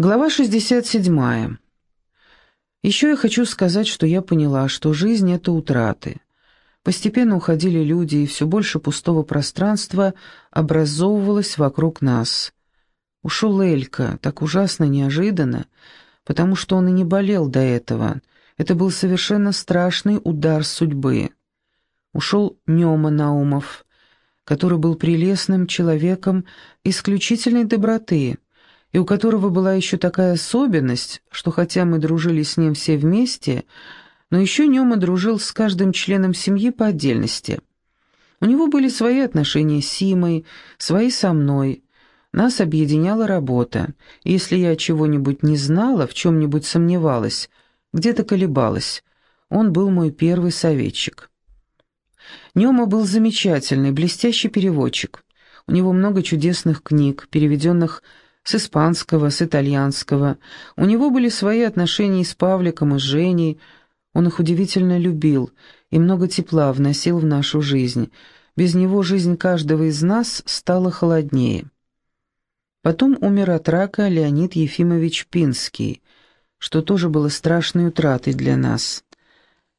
Глава 67. Еще я хочу сказать, что я поняла, что жизнь — это утраты. Постепенно уходили люди, и все больше пустого пространства образовывалось вокруг нас. Ушел Элька, так ужасно неожиданно, потому что он и не болел до этого. Это был совершенно страшный удар судьбы. Ушел Нема Наумов, который был прелестным человеком исключительной доброты — и у которого была еще такая особенность, что хотя мы дружили с ним все вместе, но еще Нема дружил с каждым членом семьи по отдельности. У него были свои отношения с Симой, свои со мной. Нас объединяла работа, если я чего-нибудь не знала, в чем-нибудь сомневалась, где-то колебалась, он был мой первый советчик. Нема был замечательный, блестящий переводчик. У него много чудесных книг, переведенных с испанского, с итальянского. У него были свои отношения и с Павликом, и с Женей. Он их удивительно любил и много тепла вносил в нашу жизнь. Без него жизнь каждого из нас стала холоднее. Потом умер от рака Леонид Ефимович Пинский, что тоже было страшной утратой для нас.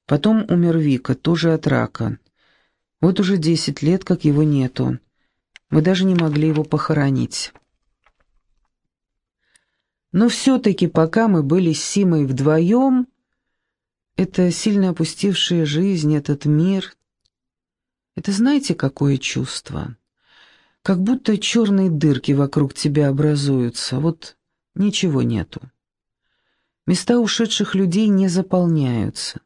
Потом умер Вика, тоже от рака. Вот уже десять лет, как его нету. Мы даже не могли его похоронить. Но все-таки, пока мы были с Симой вдвоем, эта сильно опустившая жизнь, этот мир, это знаете, какое чувство? Как будто черные дырки вокруг тебя образуются, вот ничего нету. Места ушедших людей не заполняются.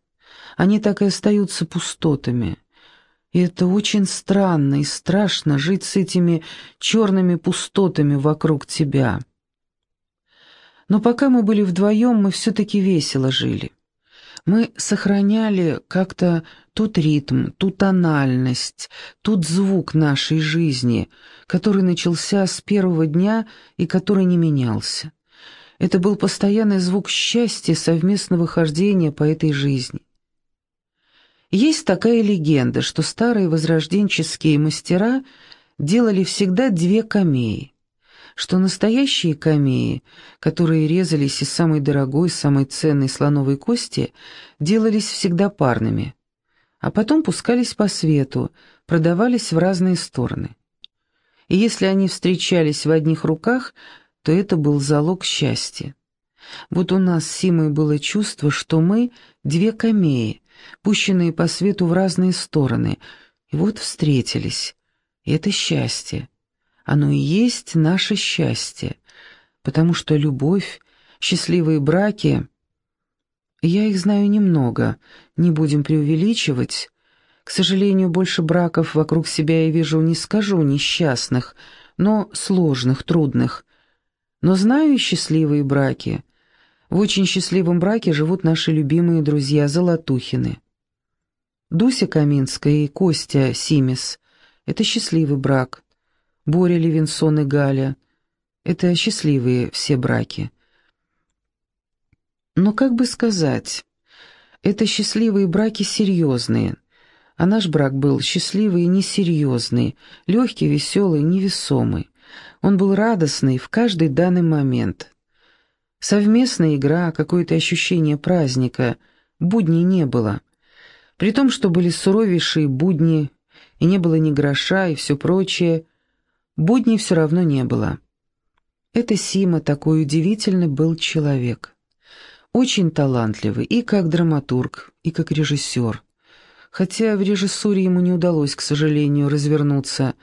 Они так и остаются пустотами. И это очень странно и страшно жить с этими черными пустотами вокруг тебя. Но пока мы были вдвоем, мы все-таки весело жили. Мы сохраняли как-то тот ритм, ту тональность, тот звук нашей жизни, который начался с первого дня и который не менялся. Это был постоянный звук счастья совместного хождения по этой жизни. Есть такая легенда, что старые возрожденческие мастера делали всегда две камеи что настоящие камеи, которые резались из самой дорогой, самой ценной слоновой кости, делались всегда парными, а потом пускались по свету, продавались в разные стороны. И если они встречались в одних руках, то это был залог счастья. Вот у нас с Симой было чувство, что мы — две камеи, пущенные по свету в разные стороны, и вот встретились. И это счастье. Оно и есть наше счастье, потому что любовь, счастливые браки... Я их знаю немного, не будем преувеличивать. К сожалению, больше браков вокруг себя я вижу, не скажу, несчастных, но сложных, трудных. Но знаю и счастливые браки. В очень счастливом браке живут наши любимые друзья Золотухины. Дуся Каминская и Костя Симис — это счастливый брак. Боря Левинсон и Галя. Это счастливые все браки. Но как бы сказать, это счастливые браки серьезные, а наш брак был счастливый и несерьезный, легкий, веселый, невесомый. Он был радостный в каждый данный момент. Совместная игра, какое-то ощущение праздника, будней не было. При том, что были суровейшие будни, и не было ни гроша, и все прочее, Будней все равно не было. Это Сима такой удивительный был человек. Очень талантливый и как драматург, и как режиссер. Хотя в режиссуре ему не удалось, к сожалению, развернуться.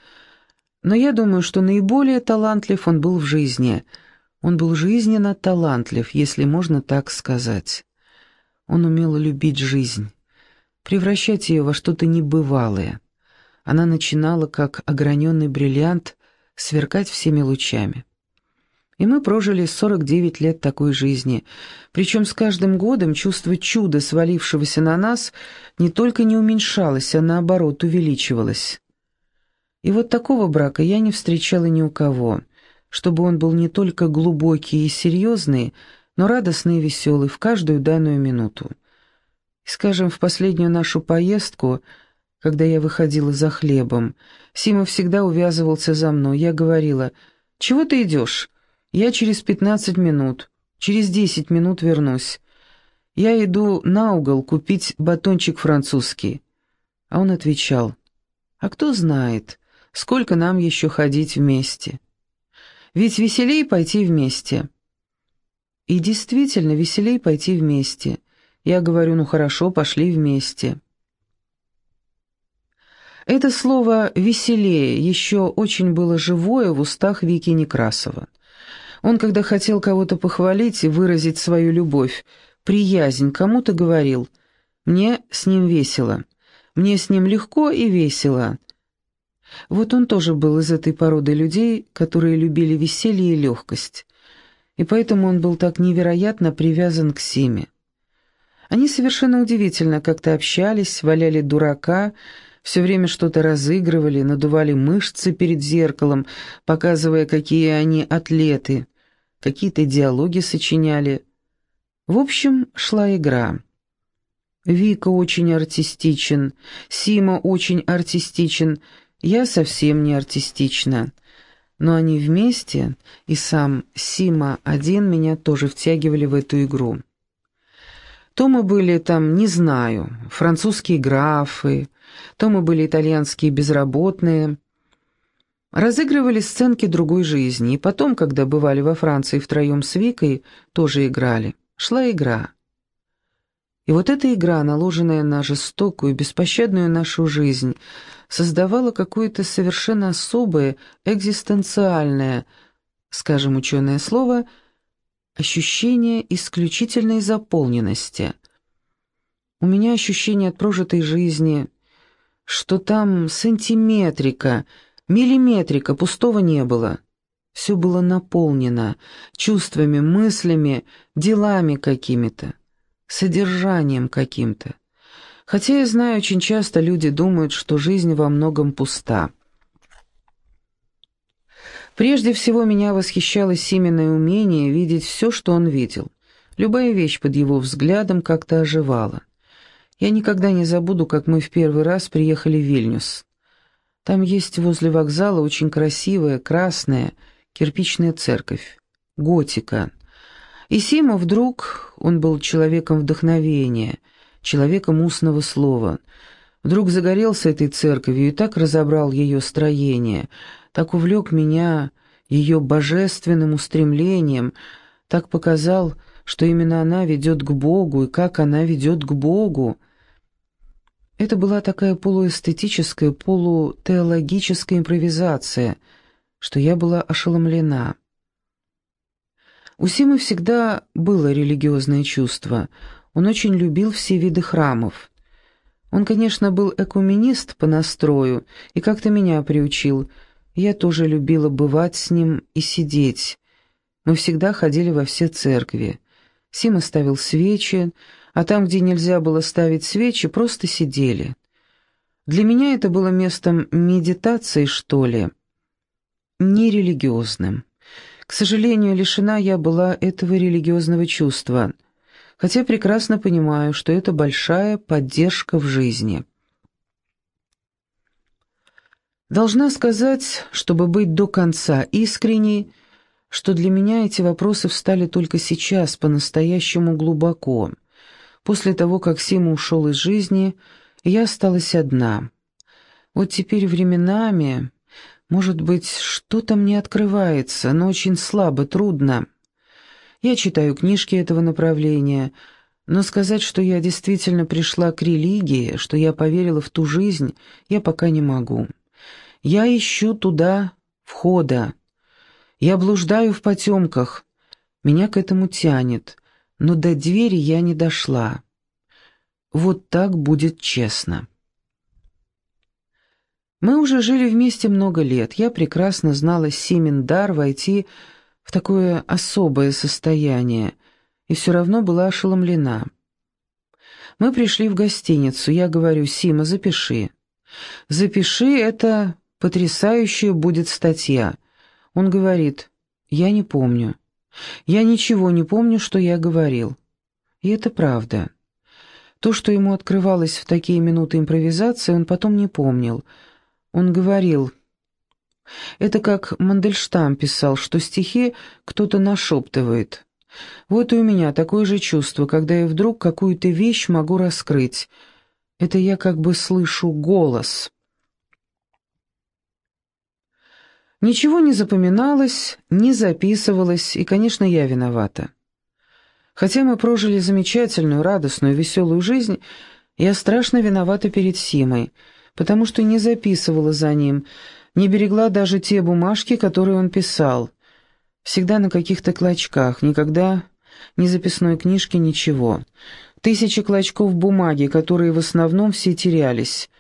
Но я думаю, что наиболее талантлив он был в жизни. Он был жизненно талантлив, если можно так сказать. Он умел любить жизнь, превращать ее во что-то небывалое. Она начинала, как ограненный бриллиант, сверкать всеми лучами. И мы прожили 49 лет такой жизни, причем с каждым годом чувство чуда, свалившегося на нас, не только не уменьшалось, а наоборот увеличивалось. И вот такого брака я не встречала ни у кого, чтобы он был не только глубокий и серьезный, но радостный и веселый в каждую данную минуту. И, скажем, в последнюю нашу поездку – когда я выходила за хлебом. Сима всегда увязывался за мной. Я говорила, «Чего ты идешь? Я через пятнадцать минут, через десять минут вернусь. Я иду на угол купить батончик французский». А он отвечал, «А кто знает, сколько нам еще ходить вместе? Ведь веселей пойти вместе». И действительно, веселей пойти вместе. Я говорю, ну хорошо, пошли вместе. Это слово «веселее» еще очень было живое в устах Вики Некрасова. Он, когда хотел кого-то похвалить и выразить свою любовь, приязнь, кому-то говорил «мне с ним весело», «мне с ним легко и весело». Вот он тоже был из этой породы людей, которые любили веселье и легкость. И поэтому он был так невероятно привязан к Симе. Они совершенно удивительно как-то общались, валяли дурака, все время что-то разыгрывали, надували мышцы перед зеркалом, показывая, какие они атлеты, какие-то диалоги сочиняли. В общем, шла игра. Вика очень артистичен, Сима очень артистичен, я совсем не артистична. Но они вместе, и сам Сима один меня тоже втягивали в эту игру. То мы были там, не знаю, французские графы, то мы были итальянские безработные. Разыгрывали сценки другой жизни, и потом, когда бывали во Франции втроем с Викой, тоже играли. Шла игра. И вот эта игра, наложенная на жестокую, беспощадную нашу жизнь, создавала какое-то совершенно особое, экзистенциальное, скажем ученое слово – ощущение исключительной заполненности. У меня ощущение от прожитой жизни, что там сантиметрика, миллиметрика пустого не было. Все было наполнено чувствами, мыслями, делами какими-то, содержанием каким-то. Хотя я знаю, очень часто люди думают, что жизнь во многом пуста. Прежде всего меня восхищало Сименное умение видеть все, что он видел. Любая вещь под его взглядом как-то оживала. Я никогда не забуду, как мы в первый раз приехали в Вильнюс. Там есть возле вокзала очень красивая, красная, кирпичная церковь. Готика. И Сима вдруг, он был человеком вдохновения, человеком устного слова, вдруг загорелся этой церковью и так разобрал ее строение — так увлек меня ее божественным устремлением, так показал, что именно она ведет к Богу и как она ведет к Богу. Это была такая полуэстетическая, полутеологическая импровизация, что я была ошеломлена. У Симы всегда было религиозное чувство. Он очень любил все виды храмов. Он, конечно, был экуменист по настрою и как-то меня приучил – я тоже любила бывать с ним и сидеть. Мы всегда ходили во все церкви. Сима ставил свечи, а там, где нельзя было ставить свечи, просто сидели. Для меня это было местом медитации, что ли, нерелигиозным. К сожалению, лишена я была этого религиозного чувства, хотя прекрасно понимаю, что это большая поддержка в жизни. Должна сказать, чтобы быть до конца искренней, что для меня эти вопросы встали только сейчас, по-настоящему глубоко. После того, как Сима ушел из жизни, я осталась одна. Вот теперь временами, может быть, что-то мне открывается, но очень слабо, трудно. Я читаю книжки этого направления, но сказать, что я действительно пришла к религии, что я поверила в ту жизнь, я пока не могу. Я ищу туда входа. Я блуждаю в потемках. Меня к этому тянет, но до двери я не дошла. Вот так будет честно. Мы уже жили вместе много лет. Я прекрасно знала Симен дар войти в такое особое состояние, и все равно была ошеломлена. Мы пришли в гостиницу. Я говорю, Сима, запиши. Запиши это Потрясающая будет статья. Он говорит, я не помню. Я ничего не помню, что я говорил. И это правда. То, что ему открывалось в такие минуты импровизации, он потом не помнил. Он говорил, Это как Мандельштам писал, что стихи кто-то нашептывает. Вот и у меня такое же чувство, когда я вдруг какую-то вещь могу раскрыть. Это я как бы слышу голос. Ничего не запоминалось, не записывалось, и, конечно, я виновата. Хотя мы прожили замечательную, радостную, веселую жизнь, я страшно виновата перед Симой, потому что не записывала за ним, не берегла даже те бумажки, которые он писал. Всегда на каких-то клочках, никогда ни записной книжки, ничего. Тысячи клочков бумаги, которые в основном все терялись.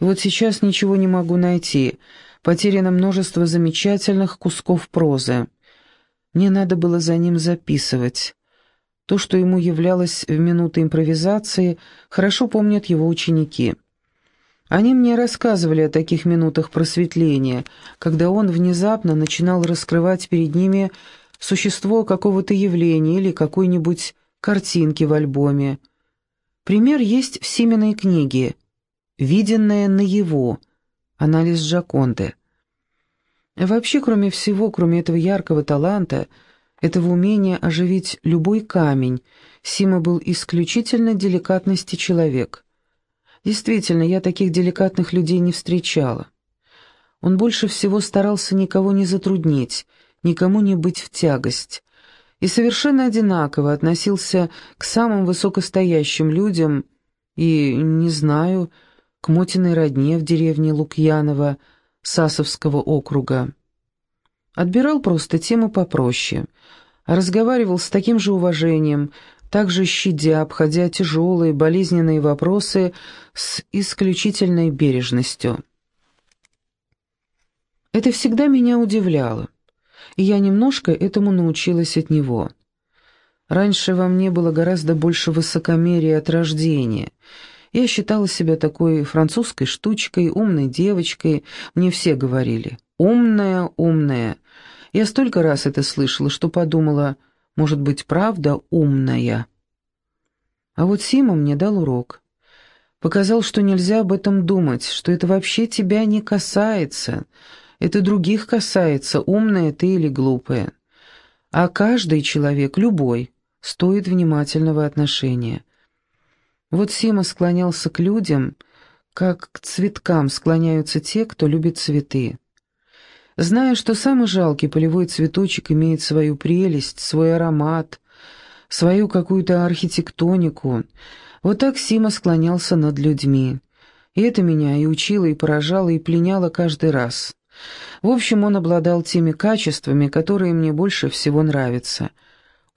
И вот сейчас ничего не могу найти. Потеряно множество замечательных кусков прозы. Мне надо было за ним записывать. То, что ему являлось в минуты импровизации, хорошо помнят его ученики. Они мне рассказывали о таких минутах просветления, когда он внезапно начинал раскрывать перед ними существо какого-то явления или какой-нибудь картинки в альбоме. Пример есть в Сименой книге «Виденное наяву», анализ Джаконды. Вообще, кроме всего, кроме этого яркого таланта, этого умения оживить любой камень, Сима был исключительно деликатности человек. Действительно, я таких деликатных людей не встречала. Он больше всего старался никого не затруднить, никому не быть в тягость, и совершенно одинаково относился к самым высокостоящим людям и, не знаю, к Мотиной родне в деревне Лукьянова, Сасовского округа. Отбирал просто тему попроще, разговаривал с таким же уважением, также щадя, обходя тяжелые, болезненные вопросы с исключительной бережностью. Это всегда меня удивляло, и я немножко этому научилась от него. Раньше во мне было гораздо больше высокомерия от рождения. Я считала себя такой французской штучкой, умной девочкой, мне все говорили «умная, умная», я столько раз это слышала, что подумала, может быть, правда умная. А вот Сима мне дал урок. Показал, что нельзя об этом думать, что это вообще тебя не касается. Это других касается, умная ты или глупая. А каждый человек, любой, стоит внимательного отношения. Вот Сима склонялся к людям, как к цветкам склоняются те, кто любит цветы. Зная, что самый жалкий полевой цветочек имеет свою прелесть, свой аромат, свою какую-то архитектонику, вот так Сима склонялся над людьми. И это меня и учило, и поражало, и пленяло каждый раз. В общем, он обладал теми качествами, которые мне больше всего нравятся.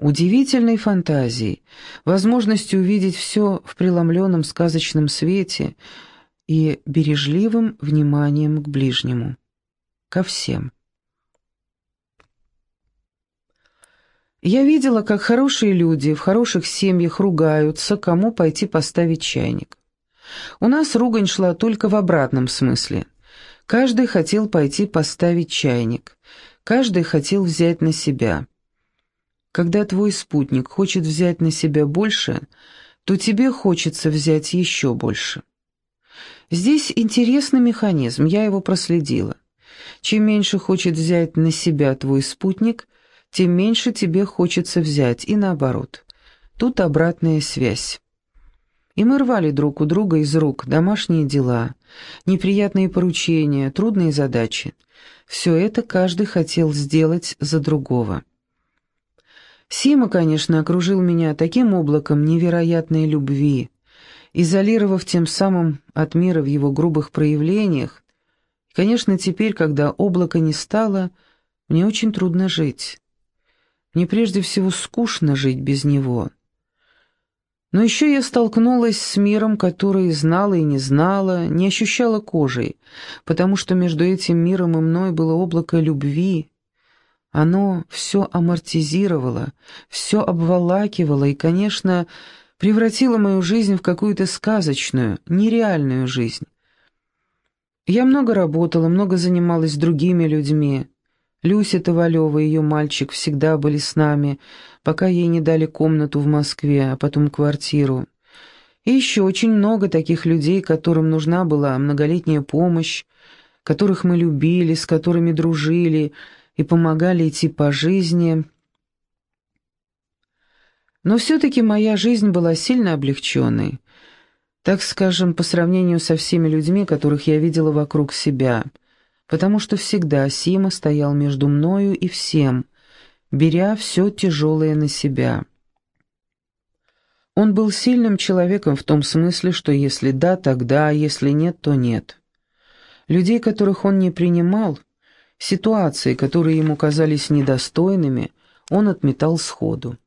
Удивительной фантазией, возможностью увидеть все в преломленном сказочном свете и бережливым вниманием к ближнему ко всем. Я видела, как хорошие люди в хороших семьях ругаются, кому пойти поставить чайник. У нас ругань шла только в обратном смысле. Каждый хотел пойти поставить чайник, каждый хотел взять на себя. Когда твой спутник хочет взять на себя больше, то тебе хочется взять еще больше. Здесь интересный механизм, я его проследила. Чем меньше хочет взять на себя твой спутник, тем меньше тебе хочется взять, и наоборот. Тут обратная связь. И мы рвали друг у друга из рук домашние дела, неприятные поручения, трудные задачи. Все это каждый хотел сделать за другого. Сима, конечно, окружил меня таким облаком невероятной любви, изолировав тем самым от мира в его грубых проявлениях, и, конечно, теперь, когда облака не стало, мне очень трудно жить. Мне прежде всего скучно жить без него. Но еще я столкнулась с миром, который знала и не знала, не ощущала кожей, потому что между этим миром и мной было облако любви. Оно все амортизировало, все обволакивало и, конечно, превратило мою жизнь в какую-то сказочную, нереальную жизнь. Я много работала, много занималась другими людьми. Люся Tavalева и ее мальчик всегда были с нами, пока ей не дали комнату в Москве, а потом квартиру. И еще очень много таких людей, которым нужна была многолетняя помощь, которых мы любили, с которыми дружили и помогали идти по жизни. Но все-таки моя жизнь была сильно облегченной, так скажем, по сравнению со всеми людьми, которых я видела вокруг себя, потому что всегда Сима стоял между мною и всем, беря все тяжелое на себя. Он был сильным человеком в том смысле, что если да, тогда, а если нет, то нет. Людей, которых он не принимал, ситуации, которые ему казались недостойными, он отметал сходу.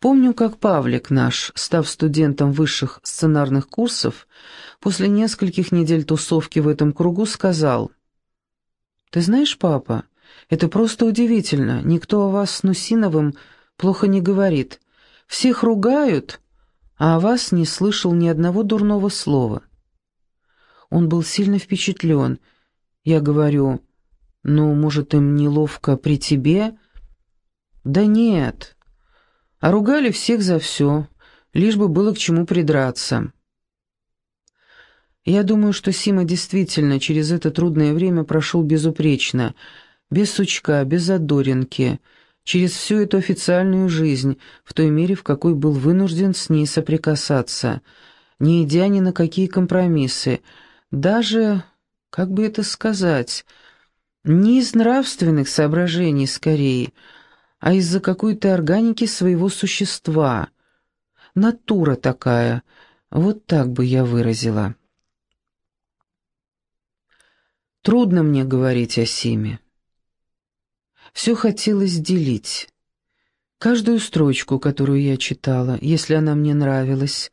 Помню, как Павлик наш, став студентом высших сценарных курсов, после нескольких недель тусовки в этом кругу сказал, «Ты знаешь, папа, это просто удивительно, никто о вас с Нусиновым плохо не говорит. Всех ругают, а о вас не слышал ни одного дурного слова. Он был сильно впечатлен. Я говорю, ну, может, им неловко при тебе? Да нет. А ругали всех за все, лишь бы было к чему придраться. Я думаю, что Сима действительно через это трудное время прошел безупречно, без сучка, без задоринки, через всю эту официальную жизнь, в той мере, в какой был вынужден с ней соприкасаться, не идя ни на какие компромиссы, даже, как бы это сказать, не из нравственных соображений скорее, а из-за какой-то органики своего существа. Натура такая, вот так бы я выразила. Трудно мне говорить о Симе. Все хотелось делить. Каждую строчку, которую я читала, если она мне нравилась,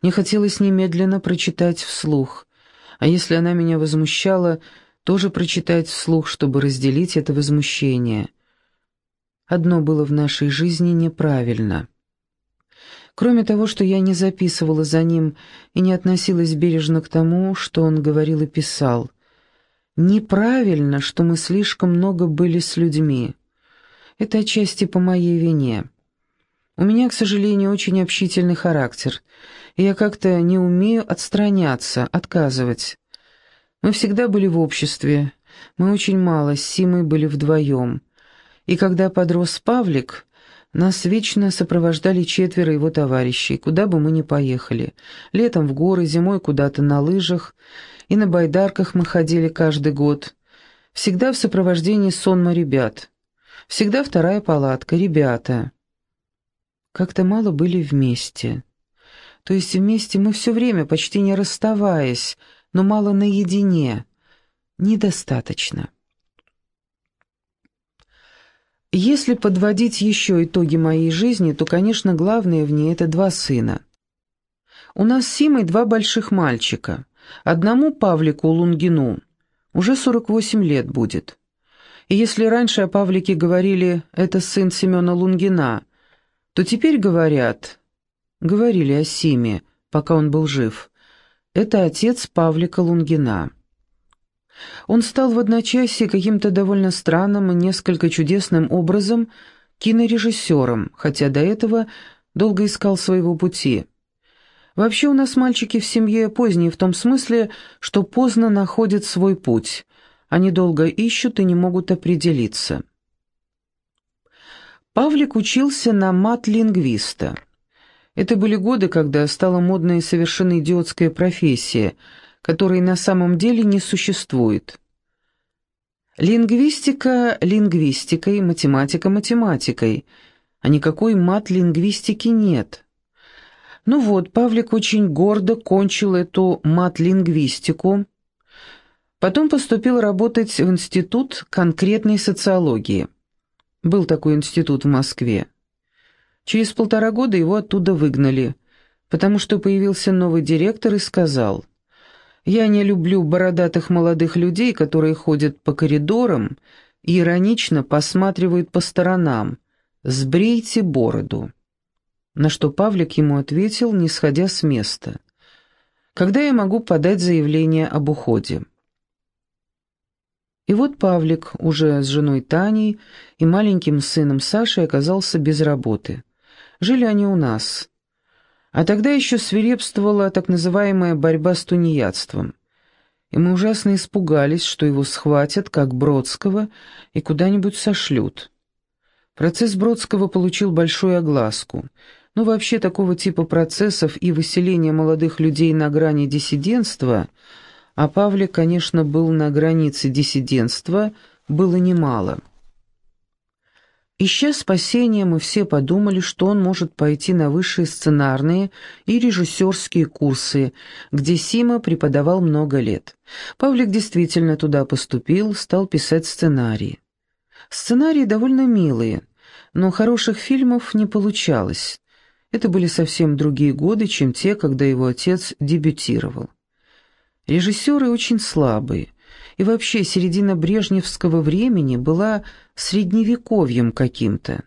мне хотелось немедленно прочитать вслух, а если она меня возмущала, тоже прочитать вслух, чтобы разделить это возмущение. Одно было в нашей жизни неправильно. Кроме того, что я не записывала за ним и не относилась бережно к тому, что он говорил и писал — Неправильно, что мы слишком много были с людьми. Это отчасти по моей вине. У меня, к сожалению, очень общительный характер, я как-то не умею отстраняться, отказывать. Мы всегда были в обществе, мы очень мало с Симой были вдвоем. И когда подрос Павлик, нас вечно сопровождали четверо его товарищей, куда бы мы ни поехали. Летом в горы, зимой куда-то на лыжах — и на байдарках мы ходили каждый год. Всегда в сопровождении сонма ребят. Всегда вторая палатка, ребята. Как-то мало были вместе. То есть вместе мы все время, почти не расставаясь, но мало наедине. Недостаточно. Если подводить еще итоги моей жизни, то, конечно, главное в ней — это два сына. У нас с Симой два больших мальчика. Одному Павлику Лунгину уже 48 лет будет. И если раньше о Павлике говорили «это сын Семена Лунгина», то теперь говорят, говорили о Симе, пока он был жив, это отец Павлика Лунгина. Он стал в одночасье каким-то довольно странным и несколько чудесным образом кинорежиссером, хотя до этого долго искал своего пути. Вообще у нас мальчики в семье поздние в том смысле, что поздно находят свой путь. Они долго ищут и не могут определиться. Павлик учился на мат-лингвиста. Это были годы, когда стала модная и совершенно идиотская профессия, которой на самом деле не существует. Лингвистика лингвистикой, математика математикой, а никакой мат-лингвистики нет. Ну вот, Павлик очень гордо кончил эту мат-лингвистику. Потом поступил работать в институт конкретной социологии. Был такой институт в Москве. Через полтора года его оттуда выгнали, потому что появился новый директор и сказал, «Я не люблю бородатых молодых людей, которые ходят по коридорам и иронично посматривают по сторонам. Сбрейте бороду». На что Павлик ему ответил, не сходя с места. «Когда я могу подать заявление об уходе?» И вот Павлик, уже с женой Таней и маленьким сыном Сашей, оказался без работы. Жили они у нас. А тогда еще свирепствовала так называемая борьба с тунеядством. и мы ужасно испугались, что его схватят, как Бродского, и куда-нибудь сошлют. Процесс Бродского получил большую огласку. Но вообще такого типа процессов и выселения молодых людей на грани диссидентства, а Павлик, конечно, был на границе диссидентства, было немало. Ища спасения, мы все подумали, что он может пойти на высшие сценарные и режиссерские курсы, где Сима преподавал много лет. Павлик действительно туда поступил, стал писать сценарии. Сценарии довольно милые, но хороших фильмов не получалось. Это были совсем другие годы, чем те, когда его отец дебютировал. Режиссеры очень слабые, и вообще середина брежневского времени была средневековьем каким-то.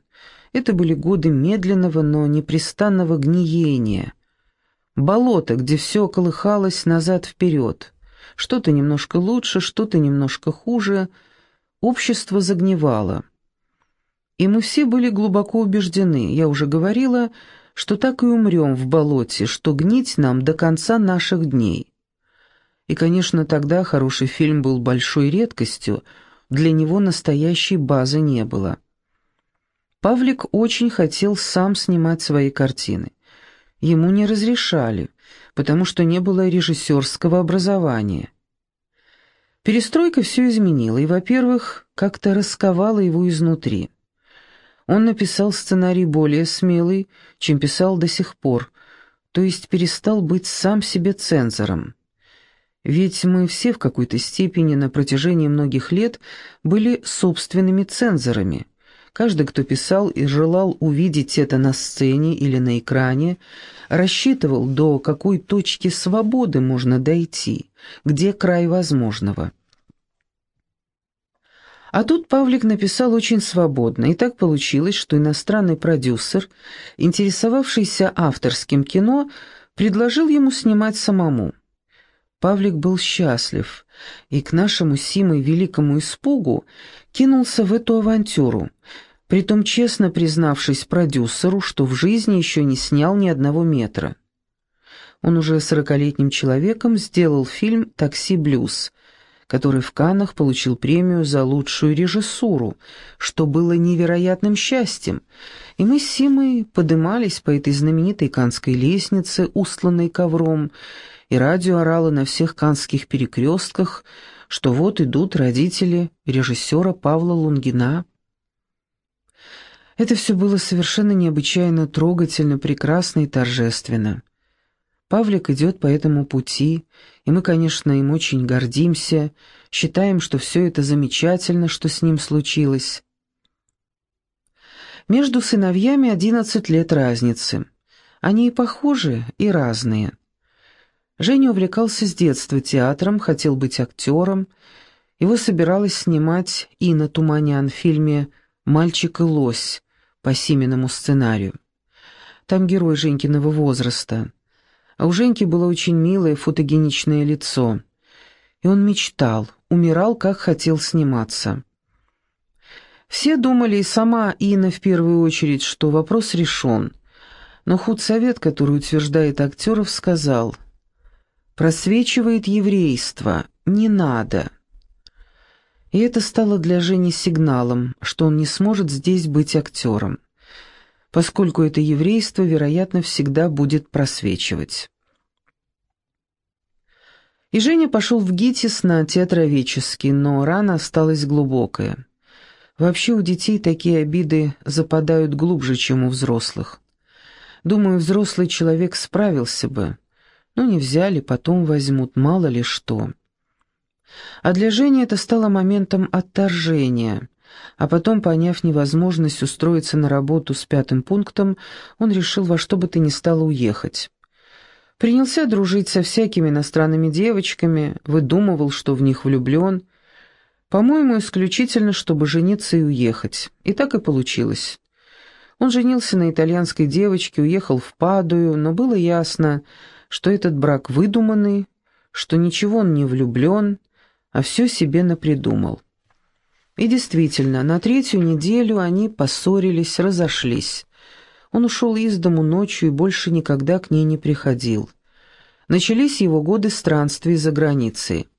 Это были годы медленного, но непрестанного гниения. Болото, где все колыхалось назад-вперед. Что-то немножко лучше, что-то немножко хуже — Общество загнивало. И мы все были глубоко убеждены, я уже говорила, что так и умрем в болоте, что гнить нам до конца наших дней. И, конечно, тогда хороший фильм был большой редкостью, для него настоящей базы не было. Павлик очень хотел сам снимать свои картины. Ему не разрешали, потому что не было режиссерского образования. Перестройка все изменила и, во-первых, как-то расковала его изнутри. Он написал сценарий более смелый, чем писал до сих пор, то есть перестал быть сам себе цензором. Ведь мы все в какой-то степени на протяжении многих лет были собственными цензорами. Каждый, кто писал и желал увидеть это на сцене или на экране, рассчитывал, до какой точки свободы можно дойти, где край возможного. А тут Павлик написал очень свободно, и так получилось, что иностранный продюсер, интересовавшийся авторским кино, предложил ему снимать самому. Павлик был счастлив, и к нашему Симой великому испугу кинулся в эту авантюру, притом честно признавшись продюсеру, что в жизни еще не снял ни одного метра. Он уже сорокалетним человеком сделал фильм «Такси-блюз», который в Каннах получил премию за лучшую режиссуру, что было невероятным счастьем, и мы с Симой подымались по этой знаменитой канской лестнице, устланной ковром, и радио орало на всех канских перекрестках, что вот идут родители режиссера Павла Лунгина. Это все было совершенно необычайно трогательно, прекрасно и торжественно. Павлик идет по этому пути, и мы, конечно, им очень гордимся, считаем, что все это замечательно, что с ним случилось. Между сыновьями одиннадцать лет разницы. Они и похожи, и разные. Женя увлекался с детства театром, хотел быть актером. Его собиралась снимать Инна Туманян в фильме «Мальчик и лось» по Симиному сценарию. Там герой Женькиного возраста. А у Женьки было очень милое фотогеничное лицо. И он мечтал, умирал, как хотел сниматься. Все думали, и сама Инна в первую очередь, что вопрос решен. Но худсовет, который утверждает актеров, сказал, «Просвечивает еврейство, не надо». И это стало для Жени сигналом, что он не сможет здесь быть актером поскольку это еврейство, вероятно, всегда будет просвечивать. И Женя пошел в ГИТИС на театроведческий, но рана осталась глубокая. Вообще у детей такие обиды западают глубже, чем у взрослых. Думаю, взрослый человек справился бы, но не взяли, потом возьмут, мало ли что. А для Жени это стало моментом отторжения, а потом, поняв невозможность устроиться на работу с пятым пунктом, он решил во что бы то ни стало уехать. Принялся дружить со всякими иностранными девочками, выдумывал, что в них влюблен. По-моему, исключительно, чтобы жениться и уехать. И так и получилось. Он женился на итальянской девочке, уехал в Падую, но было ясно, что этот брак выдуманный, что ничего он не влюблен, а все себе напридумал. И действительно, на третью неделю они поссорились, разошлись. Он ушел из дому ночью и больше никогда к ней не приходил. Начались его годы странствий за границей.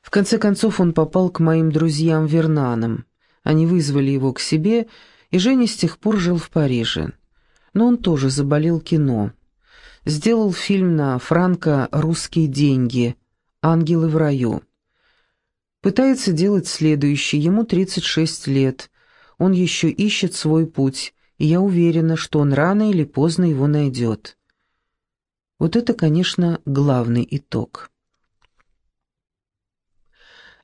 В конце концов он попал к моим друзьям Вернанам. Они вызвали его к себе, и Женя с тех пор жил в Париже. Но он тоже заболел кино. Сделал фильм на франко «Русские деньги» «Ангелы в раю». Пытается делать следующий, ему 36 лет. Он еще ищет свой путь, и я уверена, что он рано или поздно его найдет. Вот это, конечно, главный итог.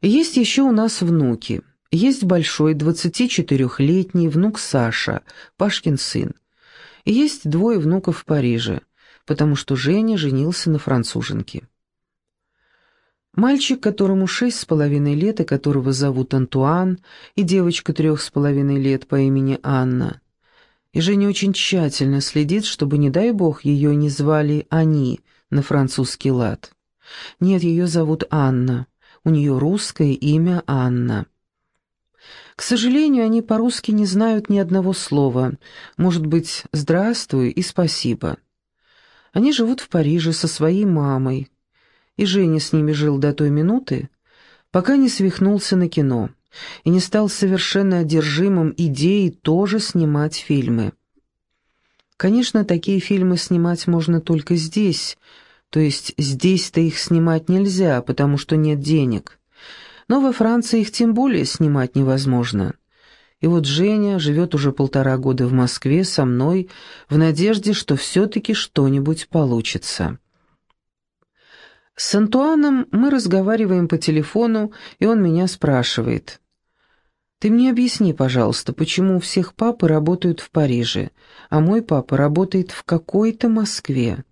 Есть еще у нас внуки. Есть большой, 24-летний внук Саша, Пашкин сын. Есть двое внуков в Париже, потому что Женя женился на француженке. Мальчик, которому шесть с половиной лет и которого зовут Антуан, и девочка трех с половиной лет по имени Анна. И Женя очень тщательно следит, чтобы, не дай бог, ее не звали «они» на французский лад. Нет, ее зовут Анна. У нее русское имя Анна. К сожалению, они по-русски не знают ни одного слова. Может быть, «здравствуй» и «спасибо». Они живут в Париже со своей мамой. И Женя с ними жил до той минуты, пока не свихнулся на кино и не стал совершенно одержимым идеей тоже снимать фильмы. Конечно, такие фильмы снимать можно только здесь – то есть здесь-то их снимать нельзя, потому что нет денег. Но во Франции их тем более снимать невозможно. И вот Женя живет уже полтора года в Москве со мной в надежде, что все-таки что-нибудь получится. С Антуаном мы разговариваем по телефону, и он меня спрашивает. «Ты мне объясни, пожалуйста, почему у всех папы работают в Париже, а мой папа работает в какой-то Москве?»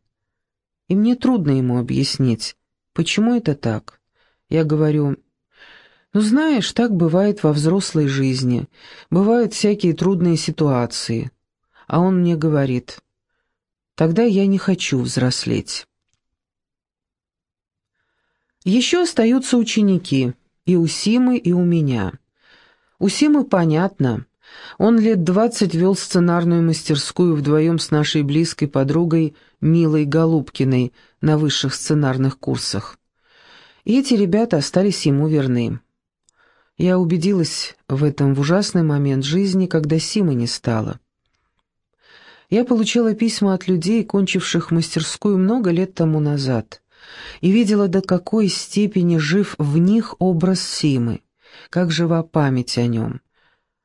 и мне трудно ему объяснить, почему это так. Я говорю, ну знаешь, так бывает во взрослой жизни, бывают всякие трудные ситуации. А он мне говорит, тогда я не хочу взрослеть. Еще остаются ученики, и у Симы, и у меня. У Симы понятно, он лет двадцать вел сценарную мастерскую вдвоем с нашей близкой подругой Милой Голубкиной на высших сценарных курсах. И эти ребята остались ему верны. Я убедилась в этом в ужасный момент жизни, когда Симы не стало. Я получила письма от людей, кончивших мастерскую много лет тому назад, и видела, до какой степени жив в них образ Симы, как жива память о нем.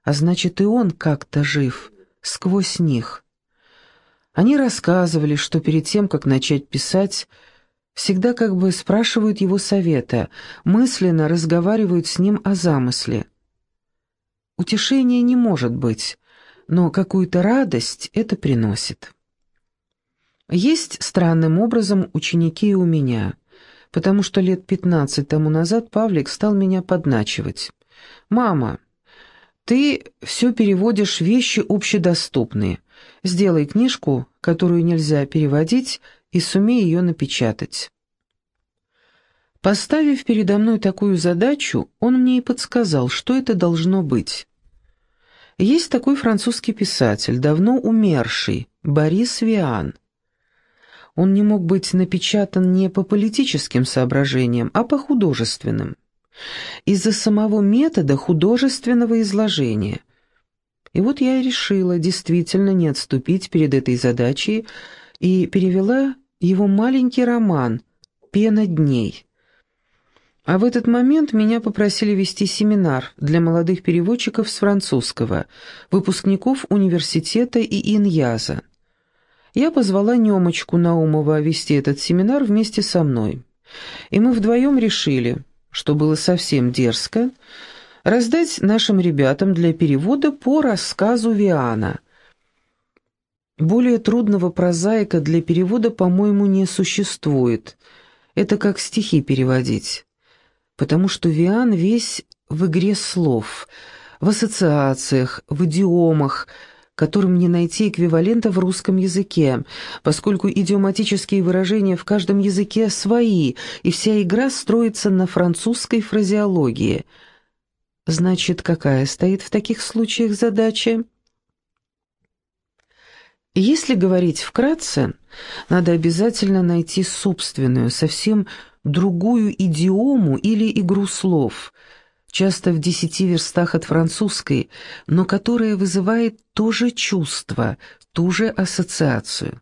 А значит, и он как-то жив, сквозь них. Они рассказывали, что перед тем, как начать писать, всегда как бы спрашивают его совета, мысленно разговаривают с ним о замысле. Утешения не может быть, но какую-то радость это приносит. Есть странным образом ученики и у меня, потому что лет пятнадцать тому назад Павлик стал меня подначивать. «Мама, ты все переводишь вещи общедоступные. Сделай книжку, которую нельзя переводить, и сумей ее напечатать. Поставив передо мной такую задачу, он мне и подсказал, что это должно быть. Есть такой французский писатель, давно умерший, Борис Виан. Он не мог быть напечатан не по политическим соображениям, а по художественным из-за самого метода художественного изложения. И вот я решила действительно не отступить перед этой задачей и перевела его маленький роман «Пена дней». А в этот момент меня попросили вести семинар для молодых переводчиков с французского, выпускников университета и Иньяза. Я позвала Немочку Наумова вести этот семинар вместе со мной. И мы вдвоем решили, что было совсем дерзко, раздать нашим ребятам для перевода по рассказу Виана. Более трудного прозаика для перевода, по-моему, не существует. Это как стихи переводить. Потому что Виан весь в игре слов, в ассоциациях, в идиомах, которым не найти эквивалента в русском языке, поскольку идиоматические выражения в каждом языке свои, и вся игра строится на французской фразеологии. Значит, какая стоит в таких случаях задача? Если говорить вкратце, надо обязательно найти собственную, совсем другую идиому или игру слов, часто в десяти верстах от французской, но которая вызывает то же чувство, ту же ассоциацию.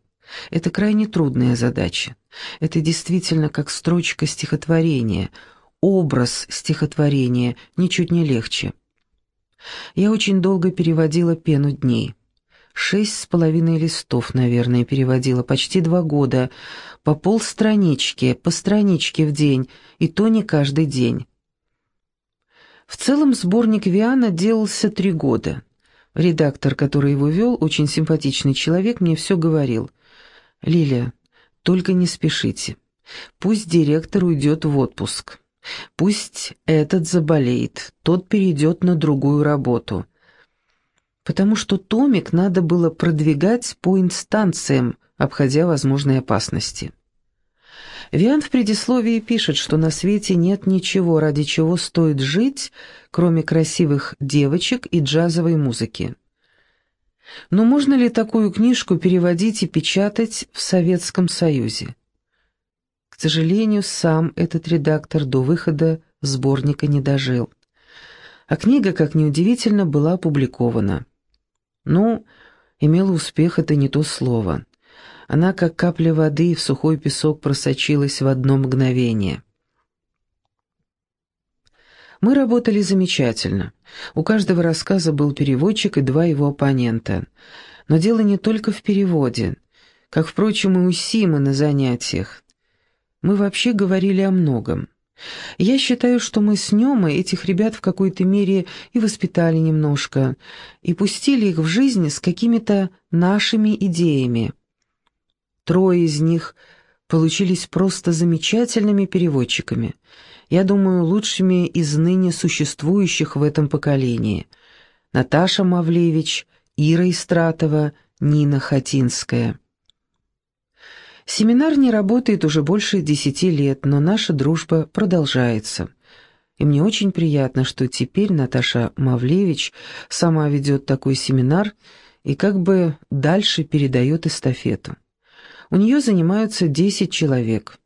Это крайне трудная задача. Это действительно как строчка стихотворения, образ стихотворения, ничуть не легче. Я очень долго переводила «Пену дней». Шесть с половиной листов, наверное, переводила, почти два года, по полстранички, по страничке в день, и то не каждый день. В целом сборник Виана делался три года. Редактор, который его вел, очень симпатичный человек, мне все говорил. «Лиля, только не спешите. Пусть директор уйдет в отпуск. Пусть этот заболеет, тот перейдет на другую работу. Потому что томик надо было продвигать по инстанциям, обходя возможные опасности. Виан в предисловии пишет, что на свете нет ничего, ради чего стоит жить, кроме красивых девочек и джазовой музыки. Но можно ли такую книжку переводить и печатать в Советском Союзе? К сожалению, сам этот редактор до выхода сборника не дожил. А книга, как ни удивительно, была опубликована. Ну, имела успех — это не то слово. Она, как капля воды, в сухой песок просочилась в одно мгновение. Мы работали замечательно. У каждого рассказа был переводчик и два его оппонента. Но дело не только в переводе, как, впрочем, и у Симы на занятиях. Мы вообще говорили о многом. Я считаю, что мы с Немой этих ребят в какой-то мере и воспитали немножко, и пустили их в жизнь с какими-то нашими идеями. Трое из них получились просто замечательными переводчиками. Я думаю, лучшими из ныне существующих в этом поколении. Наташа Мавлевич, Ира Истратова, Нина Хатинская. Семинар не работает уже больше десяти лет, но наша дружба продолжается. И мне очень приятно, что теперь Наташа Мавлевич сама ведет такой семинар и как бы дальше передает эстафету. У нее занимаются десять человек,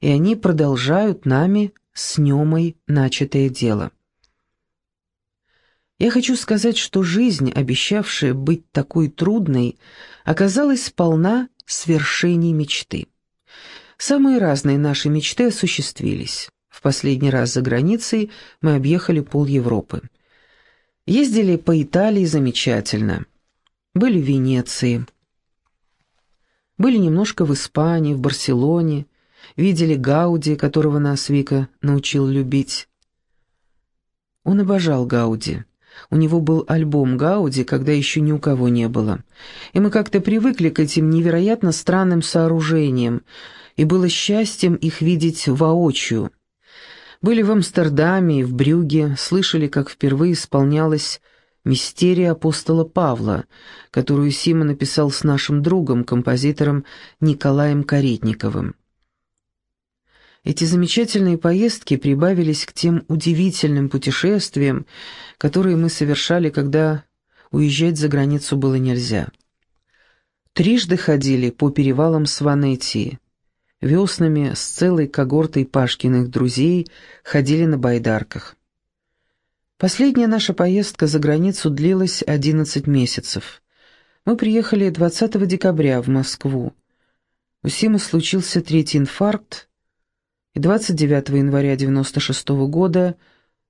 и они продолжают нами с Немой начатое дело. Я хочу сказать, что жизнь, обещавшая быть такой трудной, оказалась полна свершений мечты. Самые разные наши мечты осуществились. В последний раз за границей мы объехали пол Европы. Ездили по Италии замечательно. Были в Венеции. Были немножко в Испании, в Барселоне. Видели Гауди, которого нас Вика научил любить. Он обожал Гауди. У него был альбом Гауди, когда еще ни у кого не было. И мы как-то привыкли к этим невероятно странным сооружениям, и было счастьем их видеть воочию. Были в Амстердаме и в Брюге, слышали, как впервые исполнялась «Мистерия апостола Павла», которую Сима написал с нашим другом, композитором Николаем Каретниковым. Эти замечательные поездки прибавились к тем удивительным путешествиям, которые мы совершали, когда уезжать за границу было нельзя. Трижды ходили по перевалам Сванетии. Веснами с целой когортой Пашкиных друзей ходили на байдарках. Последняя наша поездка за границу длилась 11 месяцев. Мы приехали 20 декабря в Москву. У Симы случился третий инфаркт, и 29 января 96 -го года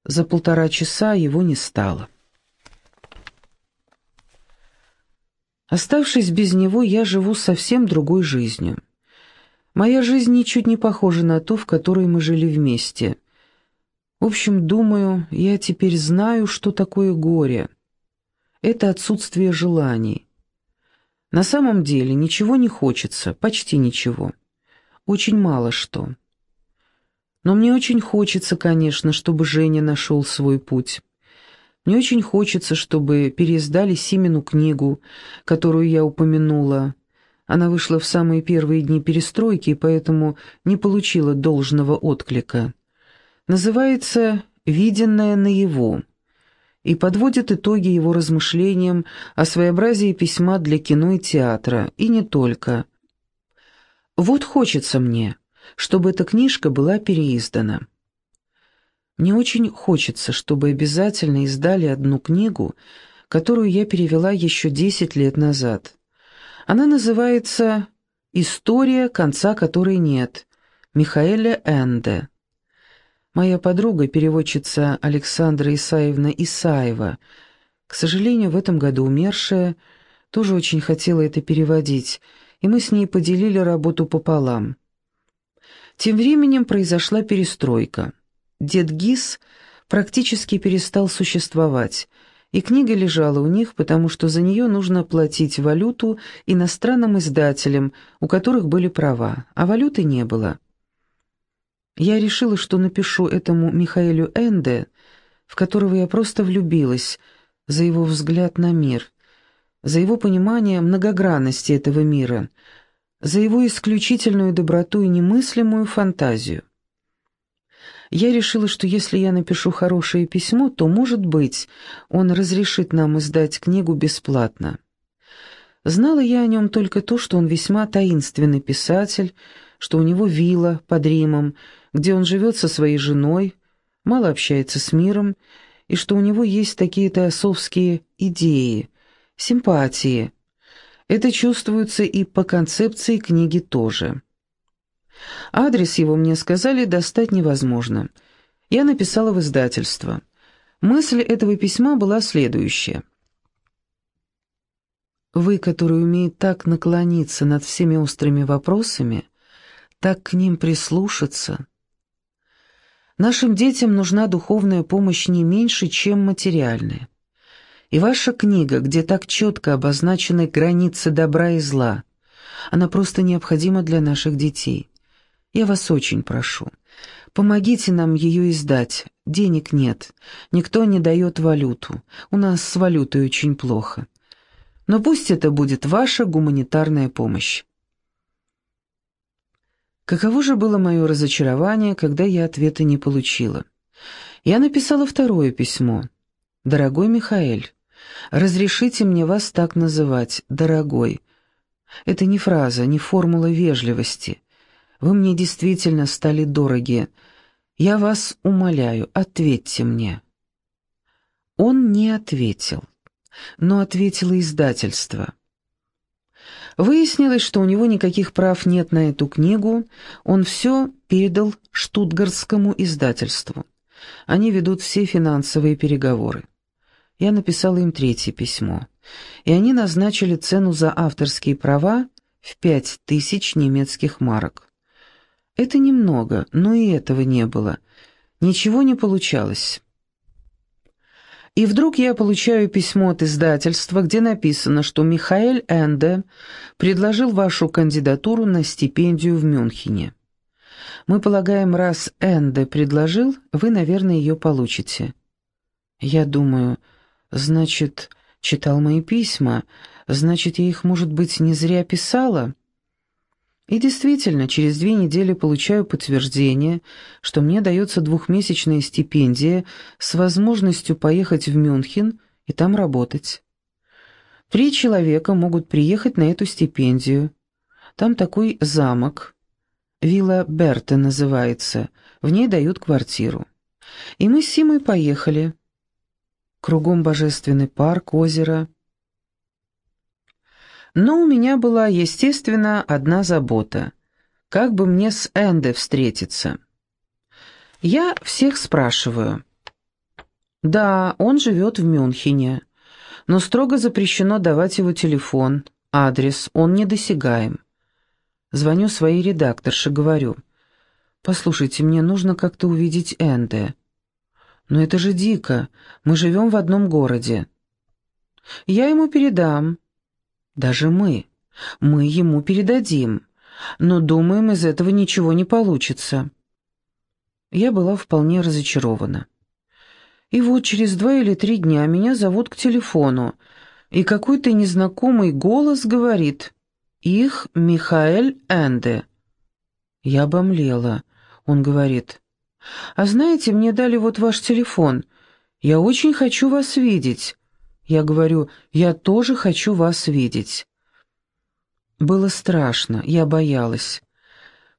за полтора часа его не стало. Оставшись без него, я живу совсем другой жизнью. Моя жизнь ничуть не похожа на ту, в которой мы жили вместе. В общем, думаю, я теперь знаю, что такое горе. Это отсутствие желаний. На самом деле ничего не хочется, почти ничего. Очень мало что. Но мне очень хочется, конечно, чтобы Женя нашел свой путь. Мне очень хочется, чтобы переиздали Симину книгу, которую я упомянула. Она вышла в самые первые дни перестройки, и поэтому не получила должного отклика. Называется «Виденное наяву» и подводит итоги его размышлениям о своеобразии письма для кино и театра, и не только. Вот хочется мне, чтобы эта книжка была переиздана. Мне очень хочется, чтобы обязательно издали одну книгу, которую я перевела еще десять лет назад. Она называется «История, конца которой нет» Михаэля Энде. Моя подруга, переводчица Александра Исаевна Исаева, к сожалению, в этом году умершая, тоже очень хотела это переводить, и мы с ней поделили работу пополам. Тем временем произошла перестройка. Дед Гис практически перестал существовать, и книга лежала у них, потому что за нее нужно платить валюту иностранным издателям, у которых были права, а валюты не было. Я решила, что напишу этому Михаэлю Энде, в которого я просто влюбилась, за его взгляд на мир, за его понимание многогранности этого мира, за его исключительную доброту и немыслимую фантазию. Я решила, что если я напишу хорошее письмо, то, может быть, он разрешит нам издать книгу бесплатно. Знала я о нем только то, что он весьма таинственный писатель, что у него вилла под Римом, где он живет со своей женой, мало общается с миром, и что у него есть такие теософские идеи, симпатии. Это чувствуется и по концепции книги тоже. Адрес его мне сказали достать невозможно. Я написала в издательство. Мысль этого письма была следующая. Вы, который умеет так наклониться над всеми острыми вопросами, так к ним прислушаться. Нашим детям нужна духовная помощь не меньше, чем материальная. И ваша книга, где так четко обозначены границы добра и зла, она просто необходима для наших детей. Я вас очень прошу, помогите нам ее издать. Денег нет, никто не дает валюту. У нас с валютой очень плохо. Но пусть это будет ваша гуманитарная помощь. Каково же было мое разочарование, когда я ответа не получила. Я написала второе письмо. «Дорогой Михаэль, разрешите мне вас так называть, дорогой. Это не фраза, не формула вежливости. Вы мне действительно стали дороги. Я вас умоляю, ответьте мне». Он не ответил, но ответило издательство. Выяснилось, что у него никаких прав нет на эту книгу, он все передал штутгартскому издательству. Они ведут все финансовые переговоры. Я написала им третье письмо, и они назначили цену за авторские права в пять тысяч немецких марок. Это немного, но и этого не было. Ничего не получалось. И вдруг я получаю письмо от издательства, где написано, что Михаэль Энде предложил вашу кандидатуру на стипендию в Мюнхене. Мы полагаем, раз Энде предложил, вы, наверное, ее получите. Я думаю, значит, читал мои письма, значит, я их, может быть, не зря писала?» И действительно, через две недели получаю подтверждение, что мне дается двухмесячная стипендия с возможностью поехать в Мюнхен и там работать. Три человека могут приехать на эту стипендию. Там такой замок. Вилла Берта называется. В ней дают квартиру. И мы с Симой поехали. Кругом божественный парк, озеро. Но у меня была, естественно, одна забота. Как бы мне с Энде встретиться? Я всех спрашиваю. Да, он живет в Мюнхене, но строго запрещено давать его телефон, адрес, он недосягаем. Звоню своей редакторше, говорю. «Послушайте, мне нужно как-то увидеть Энде». «Но это же дико, мы живем в одном городе». «Я ему передам», даже мы. Мы ему передадим. Но, думаем, из этого ничего не получится. Я была вполне разочарована. И вот через два или три дня меня зовут к телефону, и какой-то незнакомый голос говорит «Их Михаэль Энде». Я обомлела. Он говорит «А знаете, мне дали вот ваш телефон. Я очень хочу вас видеть. Я говорю, я тоже хочу вас видеть. Было страшно, я боялась.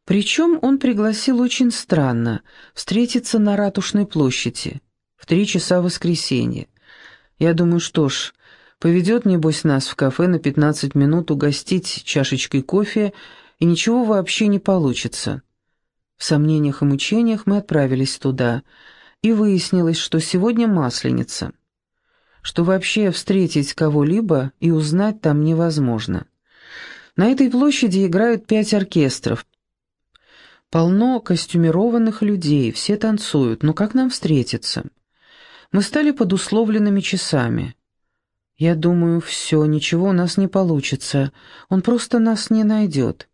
Причем он пригласил очень странно встретиться на Ратушной площади в три часа воскресенья. Я думаю, что ж, поведет, небось, нас в кафе на пятнадцать минут угостить чашечкой кофе, и ничего вообще не получится. В сомнениях и мучениях мы отправились туда, и выяснилось, что сегодня Масленица, что вообще встретить кого-либо и узнать там невозможно. На этой площади играют пять оркестров. Полно костюмированных людей, все танцуют, но как нам встретиться? Мы стали под условленными часами. Я думаю, все, ничего у нас не получится, он просто нас не найдет.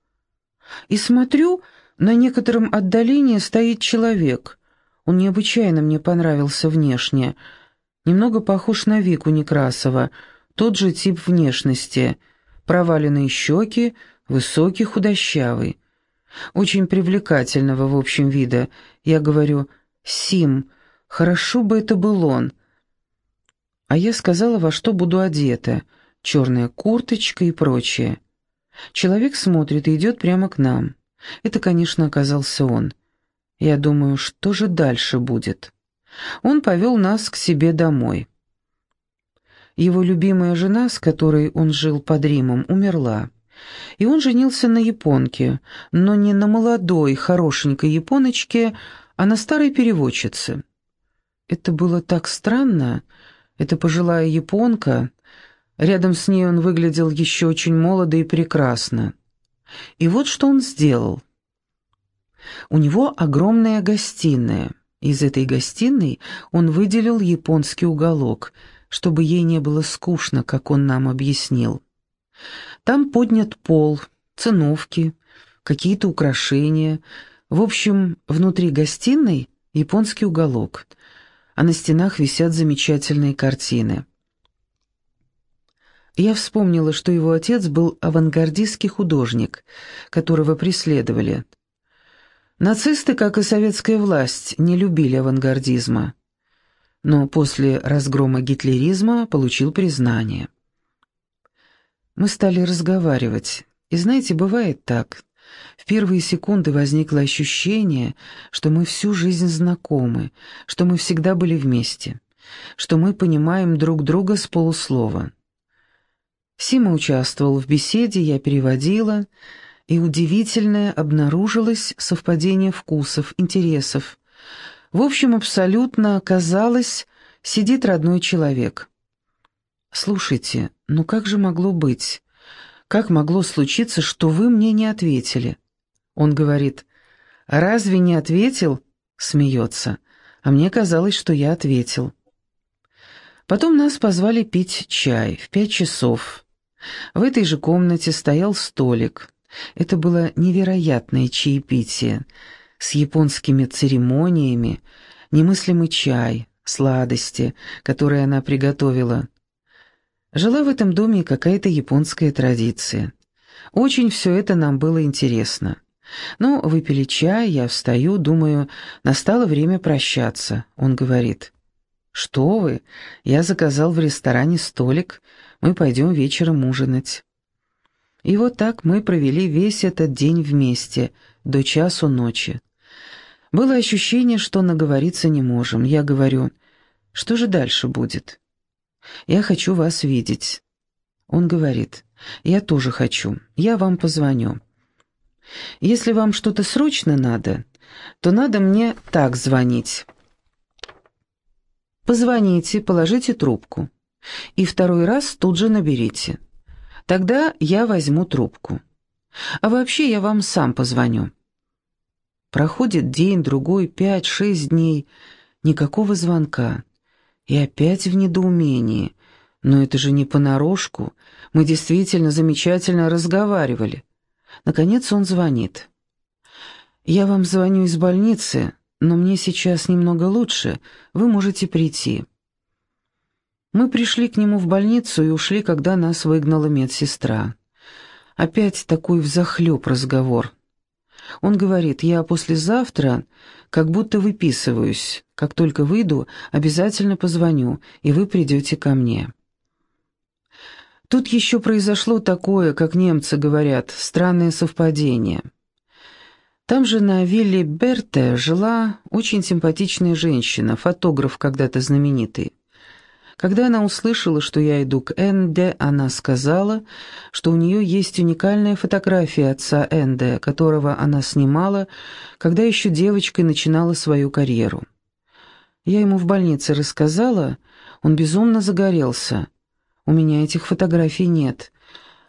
И смотрю, на некотором отдалении стоит человек. Он необычайно мне понравился внешне. Немного похож на Вику Некрасова, тот же тип внешности. Проваленные щеки, высокий, худощавый. Очень привлекательного, в общем, вида. Я говорю «Сим, хорошо бы это был он». А я сказала, во что буду одета. Черная курточка и прочее. Человек смотрит и идет прямо к нам. Это, конечно, оказался он. Я думаю, что же дальше будет? Он повел нас к себе домой. Его любимая жена, с которой он жил под Римом, умерла. И он женился на японке, но не на молодой, хорошенькой японочке, а на старой переводчице. Это было так странно. Эта пожилая японка, рядом с ней он выглядел еще очень молодо и прекрасно. И вот что он сделал. У него огромная гостиная. Из этой гостиной он выделил японский уголок, чтобы ей не было скучно, как он нам объяснил. Там поднят пол, циновки, какие-то украшения. В общем, внутри гостиной японский уголок, а на стенах висят замечательные картины. Я вспомнила, что его отец был авангардистский художник, которого преследовали. Нацисты, как и советская власть, не любили авангардизма, но после разгрома гитлеризма получил признание. Мы стали разговаривать, и знаете, бывает так. В первые секунды возникло ощущение, что мы всю жизнь знакомы, что мы всегда были вместе, что мы понимаем друг друга с полуслова. Сима участвовал в беседе, я переводила, и удивительное обнаружилось совпадение вкусов, интересов. В общем, абсолютно оказалось, сидит родной человек. «Слушайте, ну как же могло быть? Как могло случиться, что вы мне не ответили?» Он говорит, «Разве не ответил?» Смеется. А мне казалось, что я ответил. Потом нас позвали пить чай в пять часов. В этой же комнате стоял столик. Это было невероятное чаепитие с японскими церемониями, немыслимый чай, сладости, которые она приготовила. Жила в этом доме какая-то японская традиция. Очень все это нам было интересно. Ну, выпили чай, я встаю, думаю, настало время прощаться. Он говорит, «Что вы? Я заказал в ресторане столик, мы пойдем вечером ужинать». И вот так мы провели весь этот день вместе, до часу ночи. Было ощущение, что наговориться не можем. Я говорю, что же дальше будет? Я хочу вас видеть. Он говорит, я тоже хочу, я вам позвоню. Если вам что-то срочно надо, то надо мне так звонить. Позвоните, положите трубку. И второй раз тут же наберите. Тогда я возьму трубку. А вообще я вам сам позвоню. Проходит день, другой, пять, шесть дней. Никакого звонка. И опять в недоумении. Но это же не понарошку. Мы действительно замечательно разговаривали. Наконец он звонит. «Я вам звоню из больницы, но мне сейчас немного лучше. Вы можете прийти». Мы пришли к нему в больницу и ушли, когда нас выгнала медсестра. Опять такой взахлеб разговор. Он говорит, я послезавтра как будто выписываюсь. Как только выйду, обязательно позвоню, и вы придете ко мне. Тут еще произошло такое, как немцы говорят, странное совпадение. Там же на вилле Берте жила очень симпатичная женщина, фотограф когда-то знаменитый. Когда она услышала, что я иду к Энде, она сказала, что у нее есть уникальная фотография отца Энде, которого она снимала, когда еще девочкой начинала свою карьеру. Я ему в больнице рассказала, он безумно загорелся. У меня этих фотографий нет,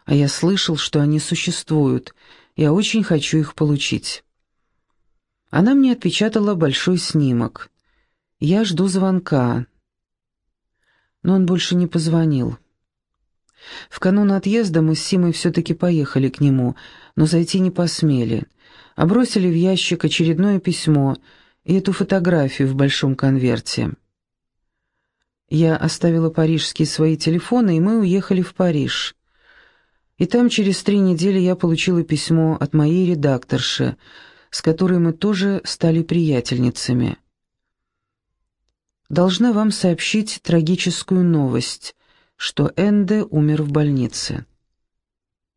а я слышал, что они существуют, я очень хочу их получить. Она мне отпечатала большой снимок. Я жду звонка. Но он больше не позвонил. В канун отъезда мы с Симой все-таки поехали к нему, но зайти не посмели. А бросили в ящик очередное письмо и эту фотографию в большом конверте. Я оставила парижские свои телефоны, и мы уехали в Париж. И там через три недели я получила письмо от моей редакторши, с которой мы тоже стали приятельницами. Должна вам сообщить трагическую новость, что Энде умер в больнице.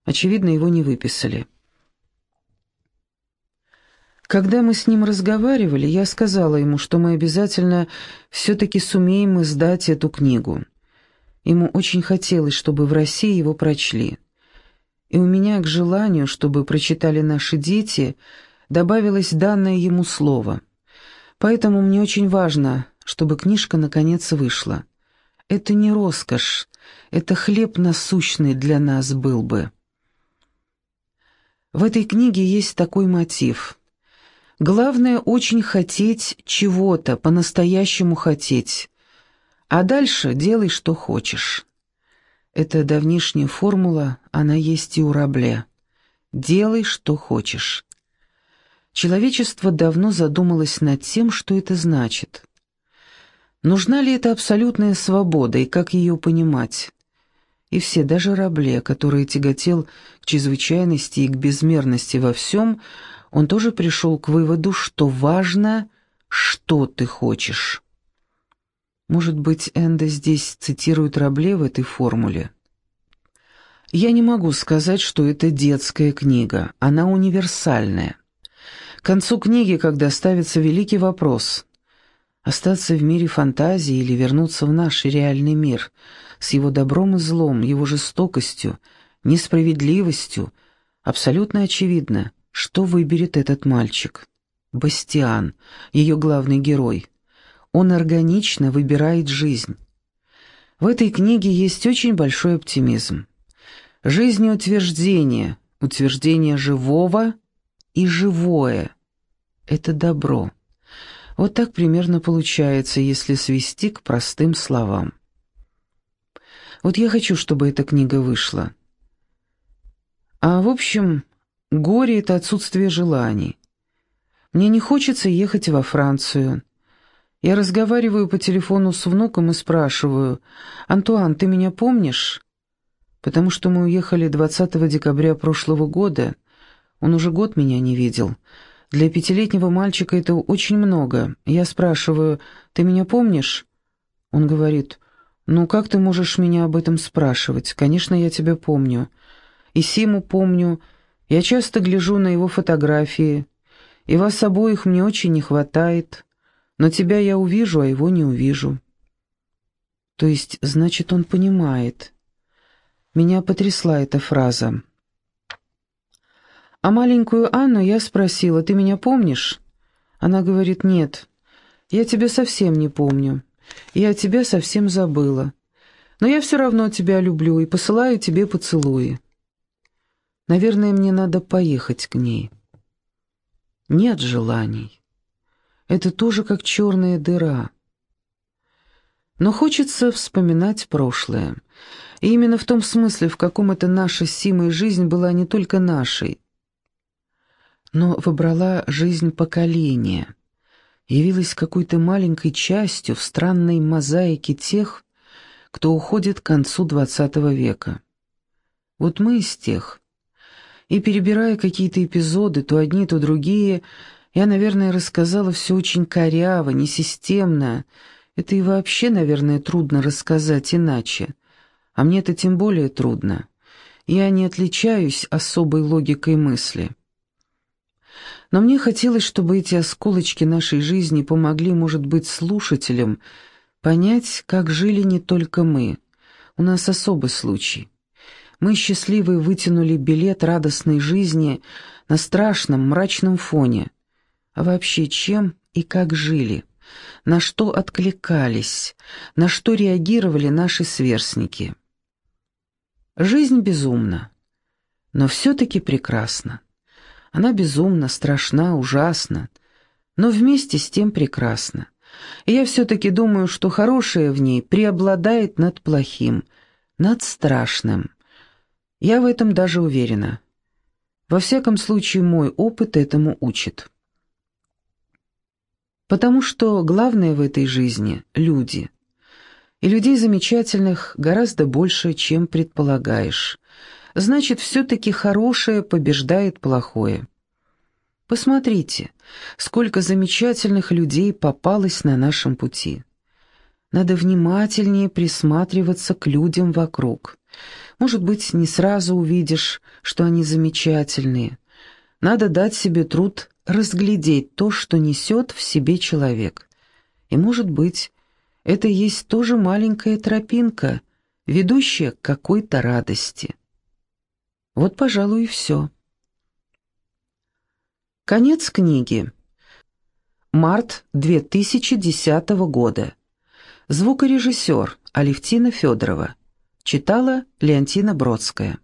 Очевидно, его не выписали. Когда мы с ним разговаривали, я сказала ему, что мы обязательно все-таки сумеем издать эту книгу. Ему очень хотелось, чтобы в России его прочли. И у меня к желанию, чтобы прочитали наши дети – добавилось данное ему слово. Поэтому мне очень важно, чтобы книжка наконец вышла. Это не роскошь, это хлеб насущный для нас был бы. В этой книге есть такой мотив. Главное очень хотеть чего-то, по-настоящему хотеть. А дальше делай, что хочешь. Это давнишняя формула, она есть и у Рабле. Делай, что хочешь. Человечество давно задумалось над тем, что это значит. Нужна ли эта абсолютная свобода и как ее понимать? И все, даже Рабле, который тяготел к чрезвычайности и к безмерности во всем, он тоже пришел к выводу, что важно, что ты хочешь. Может быть, Энда здесь цитирует Рабле в этой формуле? Я не могу сказать, что это детская книга, она универсальная. К концу книги, когда ставится великий вопрос – остаться в мире фантазии или вернуться в наш реальный мир с его добром и злом, его жестокостью, несправедливостью, абсолютно очевидно, что выберет этот мальчик. Бастиан, ее главный герой. Он органично выбирает жизнь. В этой книге есть очень большой оптимизм. Жизнеутверждение, утверждение живого – и живое — это добро. Вот так примерно получается, если свести к простым словам. Вот я хочу, чтобы эта книга вышла. А в общем, горе — это отсутствие желаний. Мне не хочется ехать во Францию. Я разговариваю по телефону с внуком и спрашиваю, «Антуан, ты меня помнишь?» Потому что мы уехали 20 декабря прошлого года — он уже год меня не видел. Для пятилетнего мальчика это очень много. Я спрашиваю, «Ты меня помнишь?» Он говорит, «Ну как ты можешь меня об этом спрашивать? Конечно, я тебя помню. И Симу помню. Я часто гляжу на его фотографии. И вас обоих мне очень не хватает. Но тебя я увижу, а его не увижу». То есть, значит, он понимает. Меня потрясла эта фраза. А маленькую Анну я спросила, «Ты меня помнишь?» Она говорит, «Нет, я тебя совсем не помню. Я тебя совсем забыла. Но я все равно тебя люблю и посылаю тебе поцелуи». Наверное, мне надо поехать к ней. Нет желаний. Это тоже как черная дыра. Но хочется вспоминать прошлое. И именно в том смысле, в каком это наша с Симой жизнь была не только нашей, но выбрала жизнь поколения, явилась какой-то маленькой частью в странной мозаике тех, кто уходит к концу XX века. Вот мы из тех. И перебирая какие-то эпизоды, то одни, то другие, я, наверное, рассказала все очень коряво, несистемно. Это и вообще, наверное, трудно рассказать иначе. А мне это тем более трудно. Я не отличаюсь особой логикой мысли. Но мне хотелось, чтобы эти осколочки нашей жизни помогли, может быть, слушателям понять, как жили не только мы. У нас особый случай. Мы счастливые вытянули билет радостной жизни на страшном, мрачном фоне. А вообще чем и как жили? На что откликались? На что реагировали наши сверстники? Жизнь безумна, но все-таки прекрасна. Она безумна, страшна, ужасна, но вместе с тем прекрасна. И я все-таки думаю, что хорошее в ней преобладает над плохим, над страшным. Я в этом даже уверена. Во всяком случае, мой опыт этому учит. Потому что главное в этой жизни — люди. И людей замечательных гораздо больше, чем предполагаешь значит, все-таки хорошее побеждает плохое. Посмотрите, сколько замечательных людей попалось на нашем пути. Надо внимательнее присматриваться к людям вокруг. Может быть, не сразу увидишь, что они замечательные. Надо дать себе труд разглядеть то, что несет в себе человек. И, может быть, это есть тоже маленькая тропинка, ведущая к какой-то радости. Вот, пожалуй, и все. Конец книги. Март 2010 года. Звукорежиссер Алевтина Федорова. Читала Леонтина Бродская.